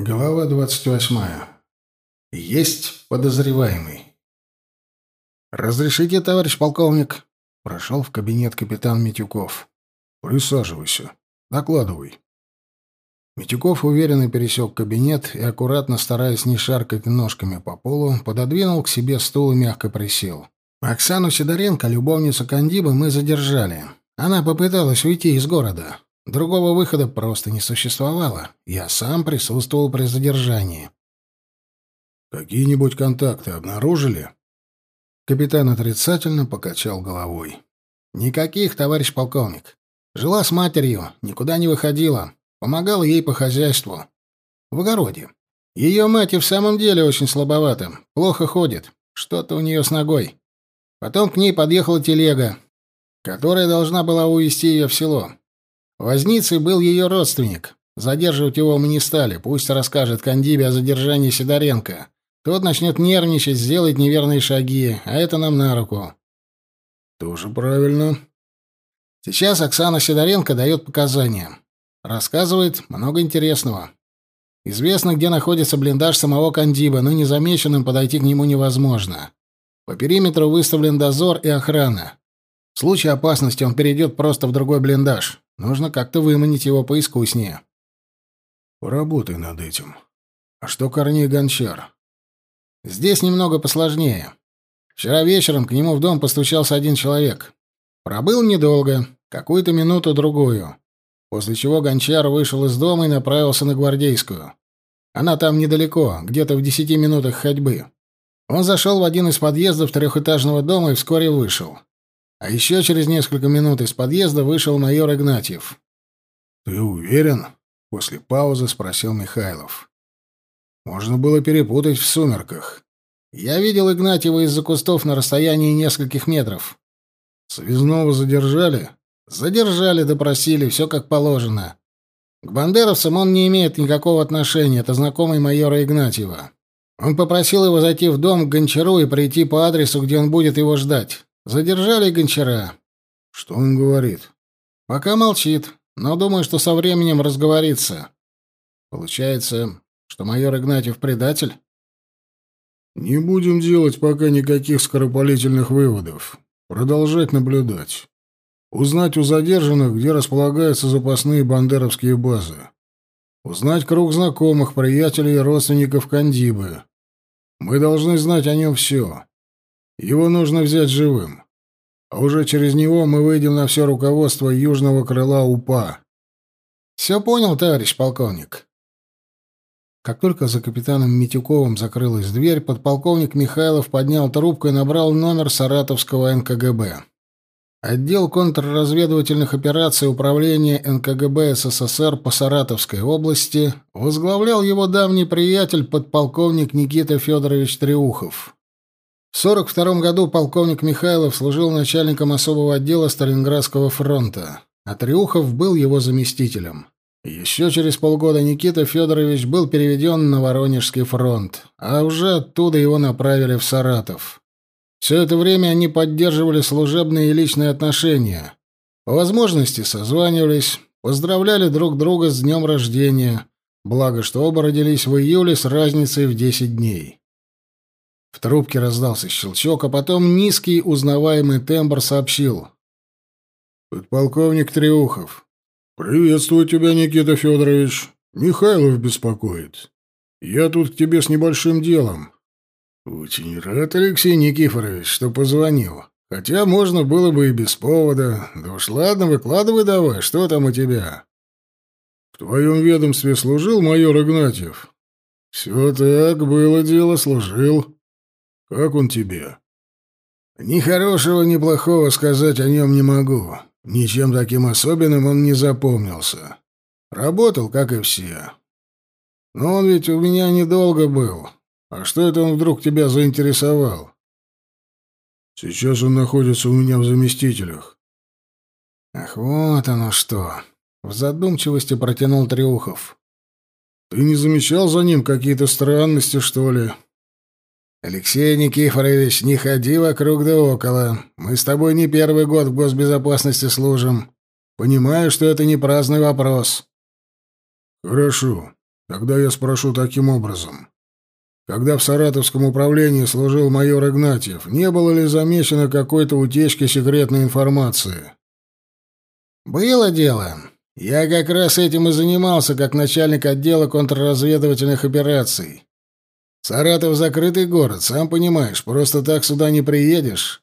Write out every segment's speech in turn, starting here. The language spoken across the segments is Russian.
Глава двадцать восьмая. Есть подозреваемый. «Разрешите, товарищ полковник?» Прошел в кабинет капитан Митюков. «Присаживайся. Докладывай». Митюков уверенно пересек кабинет и, аккуратно стараясь не шаркать ножками по полу, пододвинул к себе стул и мягко присел. «Оксану Сидоренко, любовницу Кандиба, мы задержали. Она попыталась уйти из города. Другого выхода просто не существовало. Я сам присутствовал при задержании. «Какие-нибудь контакты обнаружили?» Капитан отрицательно покачал головой. «Никаких, товарищ полковник. Жила с матерью, никуда не выходила. Помогала ей по хозяйству. В огороде. Ее мать и в самом деле очень слабовата. Плохо ходит. Что-то у нее с ногой. Потом к ней подъехала телега, которая должна была увезти ее в село. Возницей был ее родственник. Задерживать его мы не стали. Пусть расскажет Кандибе о задержании Сидоренко. Тот начнет нервничать, сделает неверные шаги, а это нам на руку. Тоже правильно. Сейчас Оксана Сидоренко дает показания. Рассказывает много интересного. Известно, где находится блиндаж самого Кандиба, но незамеченным подойти к нему невозможно. По периметру выставлен дозор и охрана. В случае опасности он перейдет просто в другой блиндаж. Нужно как-то выманить его поискуснее. Поработай над этим. А что Корней Гончар? Здесь немного посложнее. Вчера вечером к нему в дом постучался один человек. Пробыл недолго, какую-то минуту-другую. После чего Гончар вышел из дома и направился на Гвардейскую. Она там недалеко, где-то в десяти минутах ходьбы. Он зашел в один из подъездов трехэтажного дома и вскоре вышел. А еще через несколько минут из подъезда вышел майор Игнатьев. «Ты уверен?» — после паузы спросил Михайлов. «Можно было перепутать в сумерках. Я видел Игнатьева из-за кустов на расстоянии нескольких метров. Связного задержали?» «Задержали, допросили, все как положено. К бандеровцам он не имеет никакого отношения, это знакомый майора Игнатьева. Он попросил его зайти в дом к Гончару и прийти по адресу, где он будет его ждать. Задержали Гончара. Что он говорит? Пока молчит, но думаю, что со временем разговорится. Получается, что майор Игнатьев предатель? Не будем делать пока никаких скоропалительных выводов. Продолжать наблюдать. Узнать у задержанных, где располагаются запасные бандеровские базы. Узнать круг знакомых, приятелей и родственников Кандибы. Мы должны знать о нем все. Его нужно взять живым. А уже через него мы выйдем на все руководство южного крыла УПА. Все понял, товарищ полковник. Как только за капитаном Митюковым закрылась дверь, подполковник Михайлов поднял трубку и набрал номер саратовского НКГБ. Отдел контрразведывательных операций Управления НКГБ СССР по Саратовской области возглавлял его давний приятель подполковник Никита Федорович Треухов. В 1942 году полковник Михайлов служил начальником особого отдела Сталинградского фронта, а Триухов был его заместителем. Еще через полгода Никита Федорович был переведен на Воронежский фронт, а уже оттуда его направили в Саратов. Все это время они поддерживали служебные и личные отношения. По возможности созванивались, поздравляли друг друга с днем рождения, благо что оба родились в июле с разницей в 10 дней. В трубке раздался щелчок, а потом низкий узнаваемый тембр сообщил. «Подполковник Триухов». «Приветствую тебя, Никита Федорович. Михайлов беспокоит. Я тут к тебе с небольшим делом». «Очень рад, Алексей Никифорович, что позвонил. Хотя можно было бы и без повода. Да уж ладно, выкладывай давай, что там у тебя?» «В твоем ведомстве служил майор Игнатьев?» «Все так, было дело, служил». Как он тебе? Ни хорошего, ни плохого сказать о нем не могу. Ничем таким особенным он не запомнился. Работал, как и все. Но он ведь у меня недолго был. А что это он вдруг тебя заинтересовал? Сейчас он находится у меня в заместителях. Ах, вот оно что. В задумчивости протянул Трюхов. Ты не замечал за ним какие-то странности, что ли? «Алексей Никифорович, не ходи вокруг да около. Мы с тобой не первый год в госбезопасности служим. Понимаю, что это не праздный вопрос». «Хорошо. Тогда я спрошу таким образом. Когда в Саратовском управлении служил майор Игнатьев, не было ли замечено какой-то утечки секретной информации? Было дело. Я как раз этим и занимался, как начальник отдела контрразведывательных операций. Саратов закрытый город, сам понимаешь, просто так сюда не приедешь.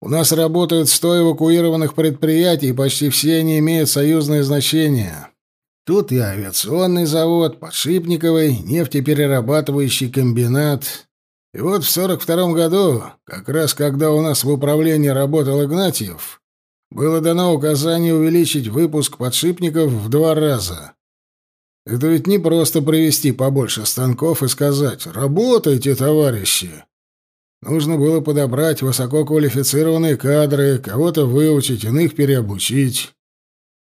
У нас работают сто эвакуированных предприятий, и почти все они имеют союзное значение. Тут и авиационный завод, подшипниковый, нефтеперерабатывающий комбинат. И вот в сорок втором году, как раз когда у нас в управлении работал Игнатьев, было дано указание увеличить выпуск подшипников в два раза. Это ведь не просто привести побольше станков и сказать «Работайте, товарищи!» Нужно было подобрать высококвалифицированные кадры, кого-то выучить, иных переобучить.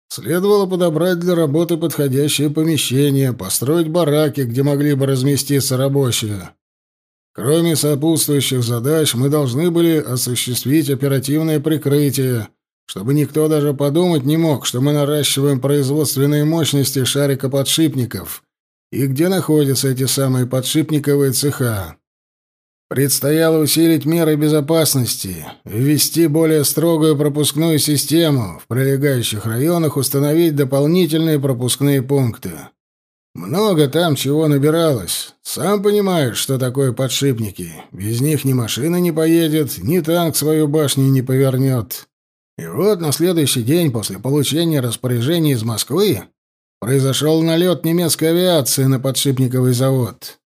Следовало подобрать для работы подходящее помещение, построить бараки, где могли бы разместиться рабочие. Кроме сопутствующих задач, мы должны были осуществить оперативное прикрытие, чтобы никто даже подумать не мог, что мы наращиваем производственные мощности шарикоподшипников и где находятся эти самые подшипниковые цеха. Предстояло усилить меры безопасности, ввести более строгую пропускную систему, в прилегающих районах установить дополнительные пропускные пункты. Много там чего набиралось. Сам понимаешь, что такое подшипники. Без них ни машина не поедет, ни танк свою башню не повернет. И вот на следующий день после получения распоряжения из Москвы произошел налет немецкой авиации на подшипниковый завод.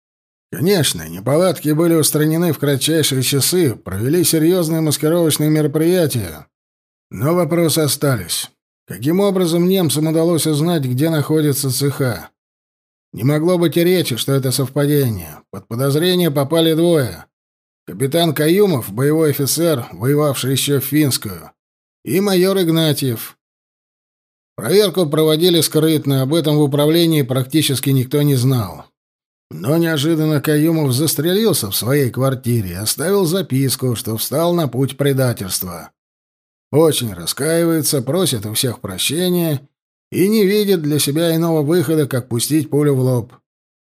Конечно, неполадки были устранены в кратчайшие часы, провели серьезные маскировочные мероприятия. Но вопросы остались. Каким образом немцам удалось узнать, где находится цеха? Не могло быть и речи, что это совпадение. Под подозрение попали двое. Капитан Каюмов, боевой офицер, воевавший еще в Финскую, и майор Игнатьев. Проверку проводили скрытно, об этом в управлении практически никто не знал. Но неожиданно Каюмов застрелился в своей квартире оставил записку, что встал на путь предательства. Очень раскаивается, просит у всех прощения и не видит для себя иного выхода, как пустить пулю в лоб.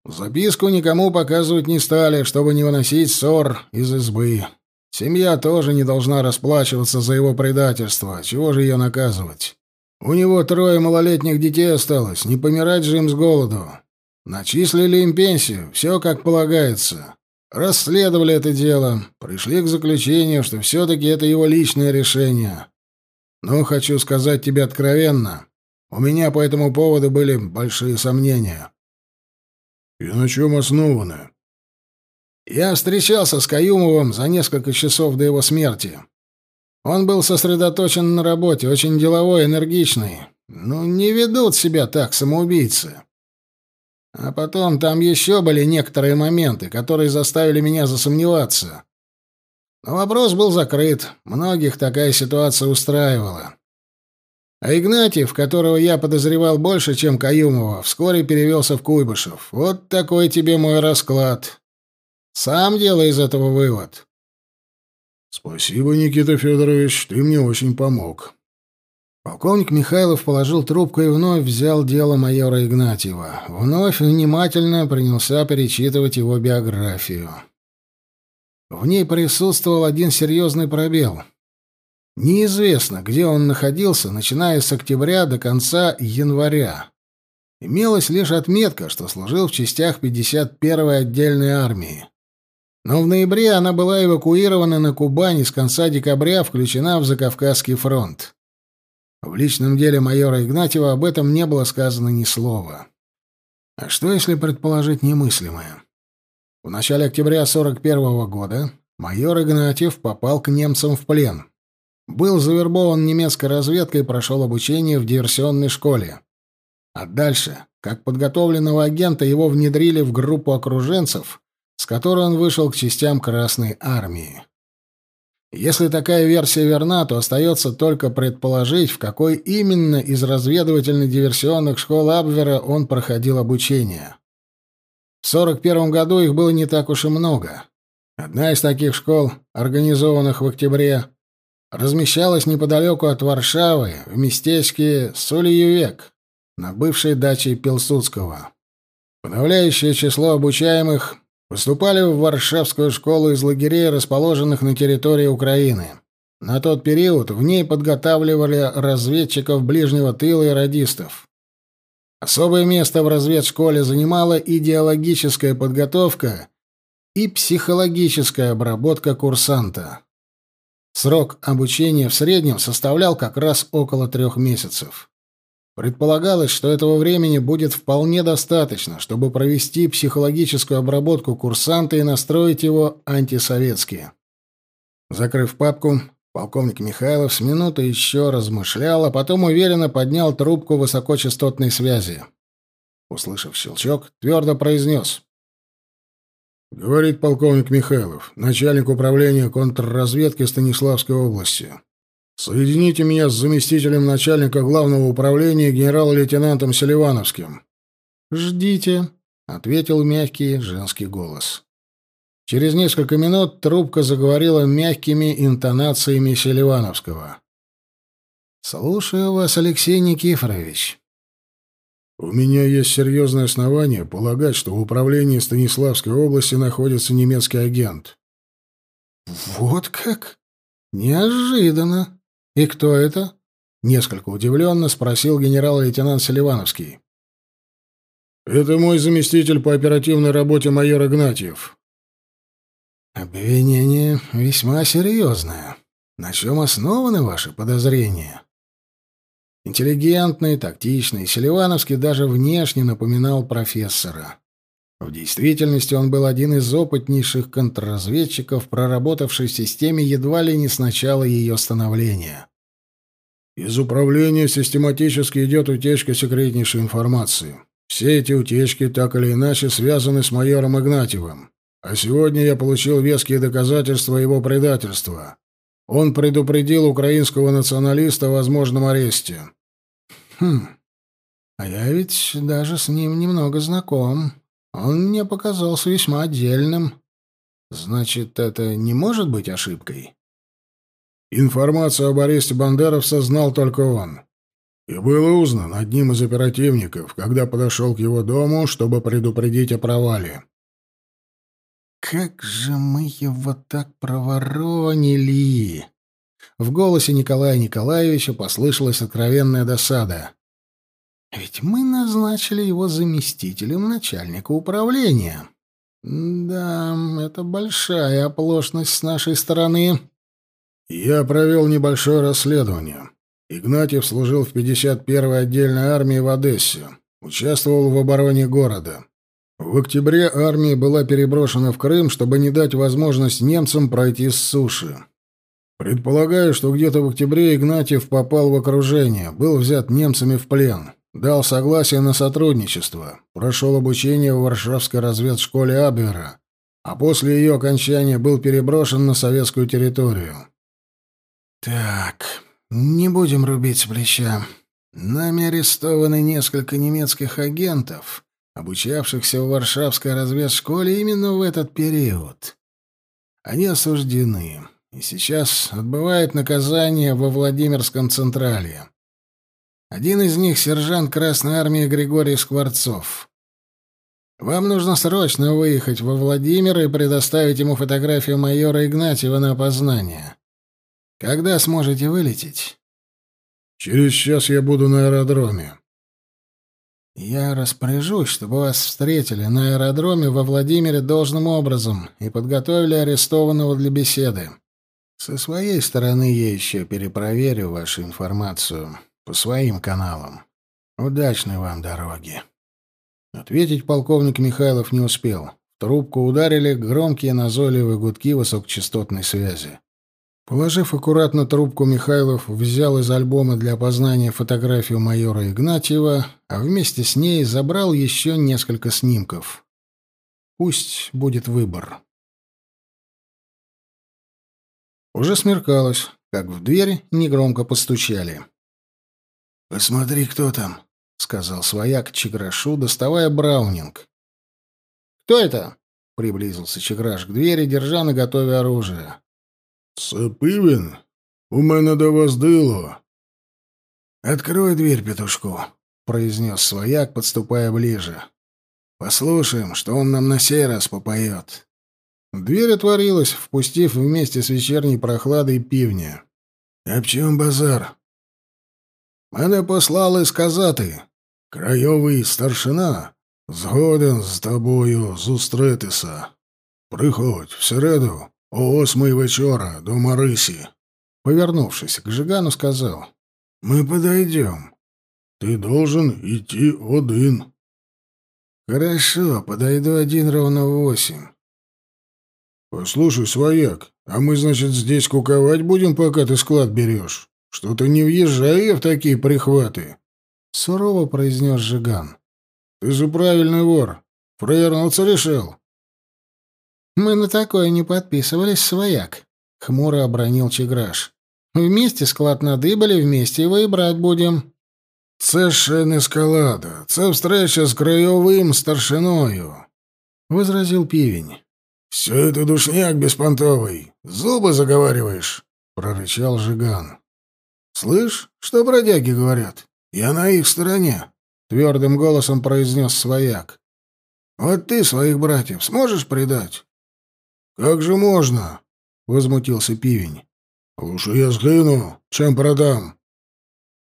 Записку никому показывать не стали, чтобы не выносить ссор из избы. Семья тоже не должна расплачиваться за его предательство. Чего же ее наказывать? У него трое малолетних детей осталось, не помирать же им с голоду. Начислили им пенсию, все как полагается. Расследовали это дело, пришли к заключению, что все-таки это его личное решение. Но хочу сказать тебе откровенно, у меня по этому поводу были большие сомнения. И на чем основаны? Я встречался с Каюмовым за несколько часов до его смерти. Он был сосредоточен на работе, очень деловой, энергичный. Ну, не ведут себя так самоубийцы. А потом там еще были некоторые моменты, которые заставили меня засомневаться. Но вопрос был закрыт. Многих такая ситуация устраивала. А Игнатьев, которого я подозревал больше, чем Каюмова, вскоре перевелся в Куйбышев. Вот такой тебе мой расклад. Сам делай из этого вывод. Спасибо, Никита Федорович, ты мне очень помог. Полковник Михайлов положил трубку и вновь взял дело майора Игнатьева. Вновь внимательно принялся перечитывать его биографию. В ней присутствовал один серьезный пробел. Неизвестно, где он находился, начиная с октября до конца января. Имелась лишь отметка, что служил в частях 51-й отдельной армии. Но в ноябре она была эвакуирована на Кубань и с конца декабря включена в Закавказский фронт. В личном деле майора Игнатьева об этом не было сказано ни слова. А что, если предположить немыслимое? В начале октября 41 -го года майор Игнатьев попал к немцам в плен. Был завербован немецкой разведкой и прошел обучение в диверсионной школе. А дальше, как подготовленного агента, его внедрили в группу окруженцев, с которой он вышел к частям Красной Армии. Если такая версия верна, то остается только предположить, в какой именно из разведывательно-диверсионных школ Абвера он проходил обучение. В 41 году их было не так уж и много. Одна из таких школ, организованных в октябре, размещалась неподалеку от Варшавы, в местечке Сольювек, на бывшей даче Пилсудского. Подавляющее число обучаемых поступали в Варшавскую школу из лагерей, расположенных на территории Украины. На тот период в ней подготавливали разведчиков ближнего тыла и радистов. Особое место в разведшколе занимала идеологическая подготовка и психологическая обработка курсанта. Срок обучения в среднем составлял как раз около трех месяцев. Предполагалось, что этого времени будет вполне достаточно, чтобы провести психологическую обработку курсанта и настроить его антисоветски. Закрыв папку, полковник Михайлов с минуты еще размышлял, а потом уверенно поднял трубку высокочастотной связи. Услышав щелчок, твердо произнес. Говорит полковник Михайлов, начальник управления контрразведки Станиславской области. Соедините меня с заместителем начальника главного управления генерал-лейтенантом Селивановским. Ждите, ответил мягкий женский голос. Через несколько минут трубка заговорила мягкими интонациями Селивановского. Слушаю вас, Алексей Никифорович. У меня есть серьезное основание полагать, что в управлении Станиславской области находится немецкий агент. Вот как? Неожиданно. И кто это? Несколько удивленно спросил генерал-лейтенант Селивановский. Это мой заместитель по оперативной работе майор Игнатьев. Обвинение весьма серьезное. На чем основаны ваши подозрения? Интеллигентный, тактичный, Селивановский даже внешне напоминал профессора. В действительности он был один из опытнейших контрразведчиков, проработавший в системе едва ли не с начала ее становления. Из управления систематически идет утечка секретнейшей информации. Все эти утечки так или иначе связаны с майором Игнатьевым. А сегодня я получил веские доказательства его предательства. Он предупредил украинского националиста о возможном аресте. Хм. А я ведь даже с ним немного знаком. Он мне показался весьма отдельным. Значит, это не может быть ошибкой? Информацию об аресте бандеровца знал только он. И было узнано одним из оперативников, когда подошел к его дому, чтобы предупредить о провале. Как же мы его так проворонили! В голосе Николая Николаевича послышалась откровенная досада. Ведь мы назначили его заместителем начальника управления. Да, это большая оплошность с нашей стороны. Я провел небольшое расследование. Игнатьев служил в 51-й отдельной армии в Одессе, участвовал в обороне города. В октябре армия была переброшена в Крым, чтобы не дать возможность немцам пройти с суши. Предполагаю, что где-то в октябре Игнатьев попал в окружение, был взят немцами в плен, дал согласие на сотрудничество, прошел обучение в Варшавской разведшколе Абвера, а после ее окончания был переброшен на советскую территорию. «Так, не будем рубить с плеча. Нами арестованы несколько немецких агентов» обучавшихся в Варшавской разведшколе именно в этот период. Они осуждены и сейчас отбывают наказание во Владимирском Централе. Один из них — сержант Красной Армии Григорий Скворцов. Вам нужно срочно выехать во Владимир и предоставить ему фотографию майора Игнатьева на опознание. Когда сможете вылететь? Через час я буду на аэродроме. Я распоряжусь, чтобы вас встретили на аэродроме во Владимире должным образом и подготовили арестованного для беседы. Со своей стороны я еще перепроверю вашу информацию по своим каналам. Удачной вам дороги. Ответить полковник Михайлов не успел. В трубку ударили громкие назойливые гудки высокочастотной связи. Положив аккуратно трубку, Михайлов взял из альбома для опознания фотографию майора Игнатьева, а вместе с ней забрал еще несколько снимков. Пусть будет выбор. Уже смеркалось, как в дверь негромко постучали. «Посмотри, кто там», — сказал свояк Чеграшу, доставая браунинг. «Кто это?» — приблизился Чеграш к двери, держа на готове оружие. Сапивин, у мене до вас дило. Открой дверь, петушку, произнес свояк, подступая ближе. Послушаем, что он нам на сей раз попоет». Дверь отворилась, впустив вместе с вечерней прохладой пивня. «А чем базар?» «Мене послали сказати. Крайовий старшина згоден з тобою зустрітися. Приходь в середу о восьмій вечора до Марисі». Повернувшись к Жигану, сказал, «Мы подойдем. Ты должен идти один». «Хорошо, подойду один ровно в восемь». «Послушай, свояк, а мы, значит, здесь куковать будем, пока ты склад берешь? Что-то не въезжаю я в такие прихваты», — сурово произнес Жиган. «Ты же правильный вор. Провернуться решил». «Мы на такое не подписывались, свояк», — хмуро обронил Чеграш. «Вместе склад надыбали, вместе его и брать будем». «Це ще не скалада, це встреча з краєвим старшиною», — возразил пивень. «Все это душняк беспонтовый. Зубы заговариваешь», — прорычал Жиган. «Слышь, что бродяги говорят? Я на их стороне», — твердым голосом произнес свояк. «Вот ты своих братьев сможешь предать?» «Как же можно?» — возмутился пивень. «Лучше я сгину, чем продам».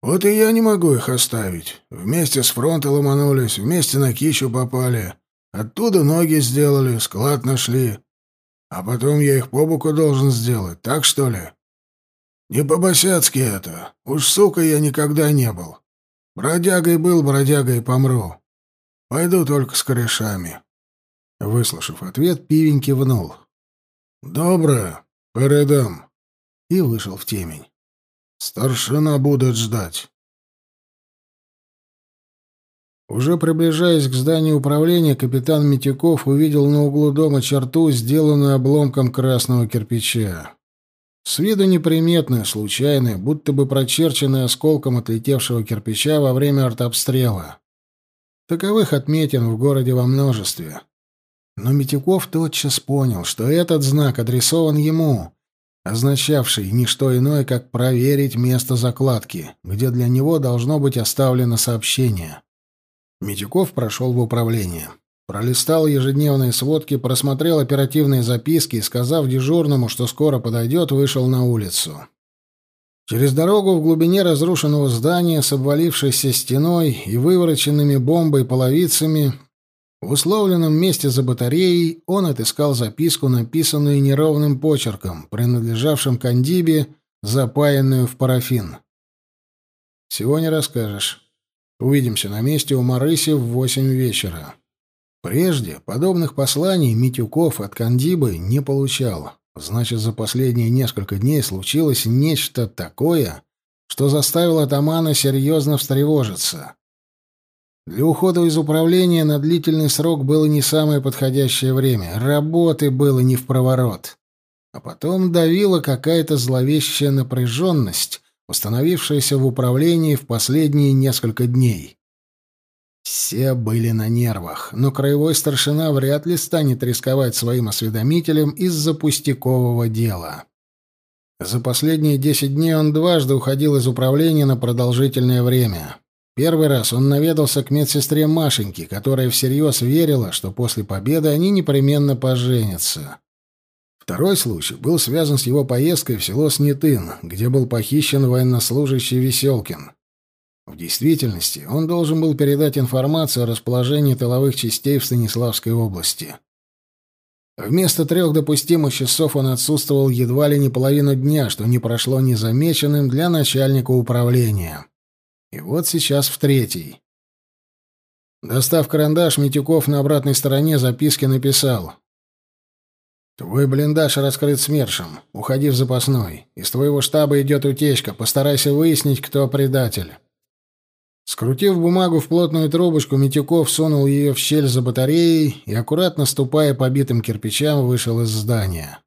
«Вот и я не могу их оставить. Вместе с фронта ломанулись, вместе на кичу попали. Оттуда ноги сделали, склад нашли. А потом я их по боку должен сделать, так что ли? Не по-босяцки это. Уж сука я никогда не был. Бродягой был, бродягой помру. Пойду только с корешами». Выслушав ответ, пивень кивнул. «Доброе, передам». И вышел в темень. «Старшина будет ждать». Уже приближаясь к зданию управления, капитан Митяков увидел на углу дома черту, сделанную обломком красного кирпича. С виду неприметная, случайная, будто бы прочерченная осколком отлетевшего кирпича во время артобстрела. Таковых отметин в городе во множестве. Но Митяков тотчас понял, что этот знак адресован ему, означавший не что иное, как проверить место закладки, где для него должно быть оставлено сообщение. Митюков прошел в управление. Пролистал ежедневные сводки, просмотрел оперативные записки и, сказав дежурному, что скоро подойдет, вышел на улицу. Через дорогу в глубине разрушенного здания с обвалившейся стеной и вывороченными бомбой половицами в условленном месте за батареей он отыскал записку, написанную неровным почерком, принадлежавшим Кандибе, запаянную в парафин. «Сегодня расскажешь. Увидимся на месте у Марыси в восемь вечера». Прежде подобных посланий Митюков от Кандибы не получал. Значит, за последние несколько дней случилось нечто такое, что заставило атамана серьезно встревожиться. Для ухода из управления на длительный срок было не самое подходящее время. Работы было не в проворот. А потом давила какая-то зловещая напряженность, установившаяся в управлении в последние несколько дней. Все были на нервах, но краевой старшина вряд ли станет рисковать своим осведомителем из-за пустякового дела. За последние десять дней он дважды уходил из управления на продолжительное время. Первый раз он наведался к медсестре Машеньке, которая всерьез верила, что после победы они непременно поженятся. Второй случай был связан с его поездкой в село Снятын, где был похищен военнослужащий Веселкин. В действительности он должен был передать информацию о расположении тыловых частей в Станиславской области. Вместо трех допустимых часов он отсутствовал едва ли не половину дня, что не прошло незамеченным для начальника управления. И вот сейчас в третий. Достав карандаш, Митюков на обратной стороне записки написал. «Твой блиндаж раскрыт СМЕРШем. Уходи в запасной. Из твоего штаба идет утечка. Постарайся выяснить, кто предатель». Скрутив бумагу в плотную трубочку, Митюков сунул ее в щель за батареей и, аккуратно ступая по битым кирпичам, вышел из здания.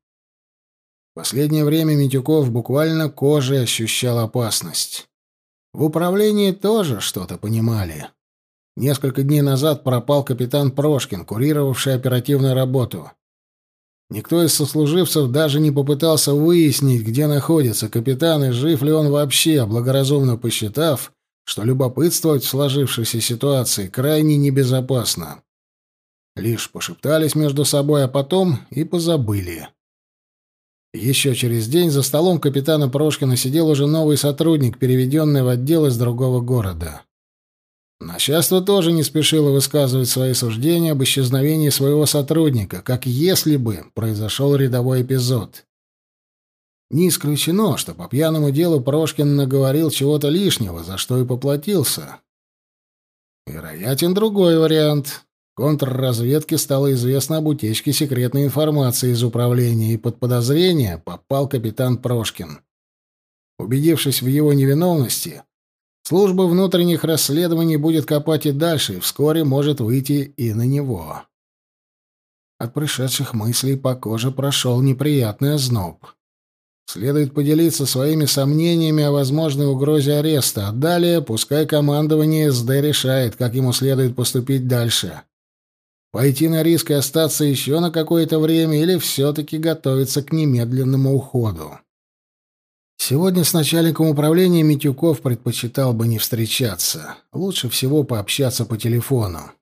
В последнее время Митюков буквально кожей ощущал опасность. В управлении тоже что-то понимали. Несколько дней назад пропал капитан Прошкин, курировавший оперативную работу. Никто из сослуживцев даже не попытался выяснить, где находится капитан и жив ли он вообще, благоразумно посчитав, что любопытствовать в сложившейся ситуации крайне небезопасно. Лишь пошептались между собой, а потом и позабыли. Еще через день за столом капитана Прошкина сидел уже новый сотрудник, переведенный в отдел из другого города. Начальство тоже не спешило высказывать свои суждения об исчезновении своего сотрудника, как если бы произошел рядовой эпизод. Не исключено, что по пьяному делу Прошкин наговорил чего-то лишнего, за что и поплатился. Вероятен другой вариант. Контрразведке стало известно об утечке секретной информации из управления, и под подозрение попал капитан Прошкин. Убедившись в его невиновности, служба внутренних расследований будет копать и дальше, и вскоре может выйти и на него. От пришедших мыслей по коже прошел неприятный озноб. Следует поделиться своими сомнениями о возможной угрозе ареста, а далее пускай командование СД решает, как ему следует поступить дальше. Пойти на риск и остаться еще на какое-то время или все-таки готовиться к немедленному уходу. Сегодня с начальником управления Митюков предпочитал бы не встречаться. Лучше всего пообщаться по телефону.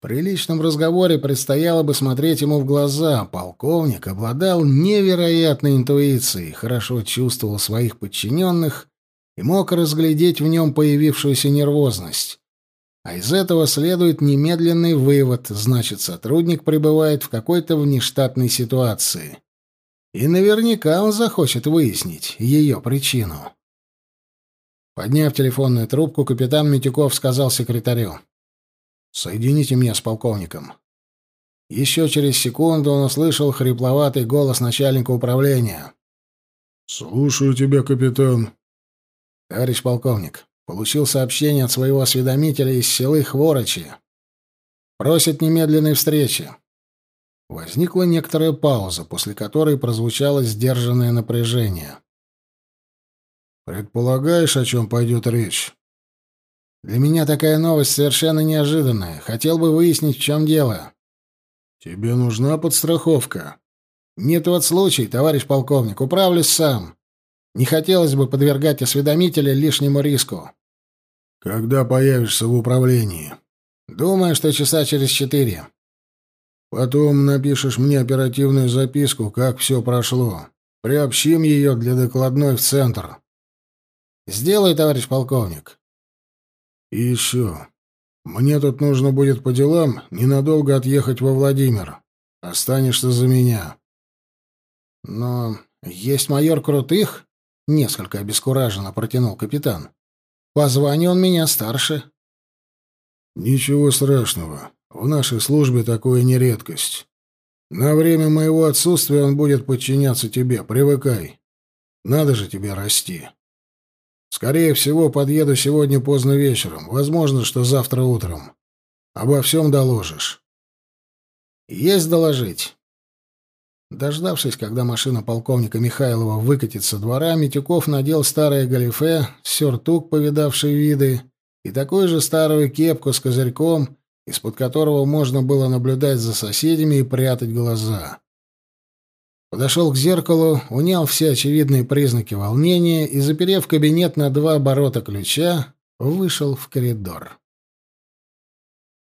При личном разговоре предстояло бы смотреть ему в глаза. Полковник обладал невероятной интуицией, хорошо чувствовал своих подчиненных и мог разглядеть в нем появившуюся нервозность. А из этого следует немедленный вывод, значит, сотрудник пребывает в какой-то внештатной ситуации. И наверняка он захочет выяснить ее причину. Подняв телефонную трубку, капитан Митюков сказал секретарю. «Соедините меня с полковником». Еще через секунду он услышал хрипловатый голос начальника управления. «Слушаю тебя, капитан». «Товарищ полковник, получил сообщение от своего осведомителя из селы Хворочи. Просит немедленной встречи». Возникла некоторая пауза, после которой прозвучало сдержанное напряжение. «Предполагаешь, о чем пойдет речь?» Для меня такая новость совершенно неожиданная. Хотел бы выяснить, в чем дело. Тебе нужна подстраховка. Не тот случай, товарищ полковник. Управлюсь сам. Не хотелось бы подвергать осведомителя лишнему риску. Когда появишься в управлении? Думаю, что часа через четыре. Потом напишешь мне оперативную записку, как все прошло. Приобщим ее для докладной в центр. Сделай, товарищ полковник. И еще. Мне тут нужно будет по делам ненадолго отъехать во Владимир. Останешься за меня. Но есть майор Крутых? Несколько обескураженно протянул капитан. По званию он меня старше. Ничего страшного. В нашей службе такое не редкость. На время моего отсутствия он будет подчиняться тебе. Привыкай. Надо же тебе расти. Скорее всего, подъеду сегодня поздно вечером. Возможно, что завтра утром. Обо всем доложишь. Есть доложить. Дождавшись, когда машина полковника Михайлова выкатит со двора, Митюков надел старое галифе, сюртук, повидавший виды, и такую же старую кепку с козырьком, из-под которого можно было наблюдать за соседями и прятать глаза. Подошел к зеркалу, унял все очевидные признаки волнения и, заперев кабинет на два оборота ключа, вышел в коридор.